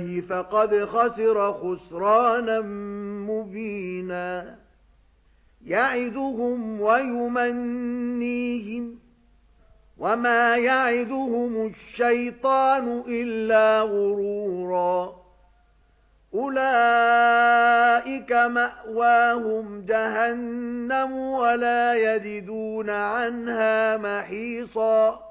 اللَّهِ فَقَدْ خَسِرَ خُسْرَانًا مُبِينًا. يَعِدُهُمْ وَيُمَنِّيهِمْ وَمَا يَعِدُهُمُ الشَّيْطَانُ إِلَّا غُرُورًا. أُولَئِكَ مَأْوَاهُمْ جَهَنَّمُ وَلَا يَجِدُونَ عَنْهَا مَحِيصًا.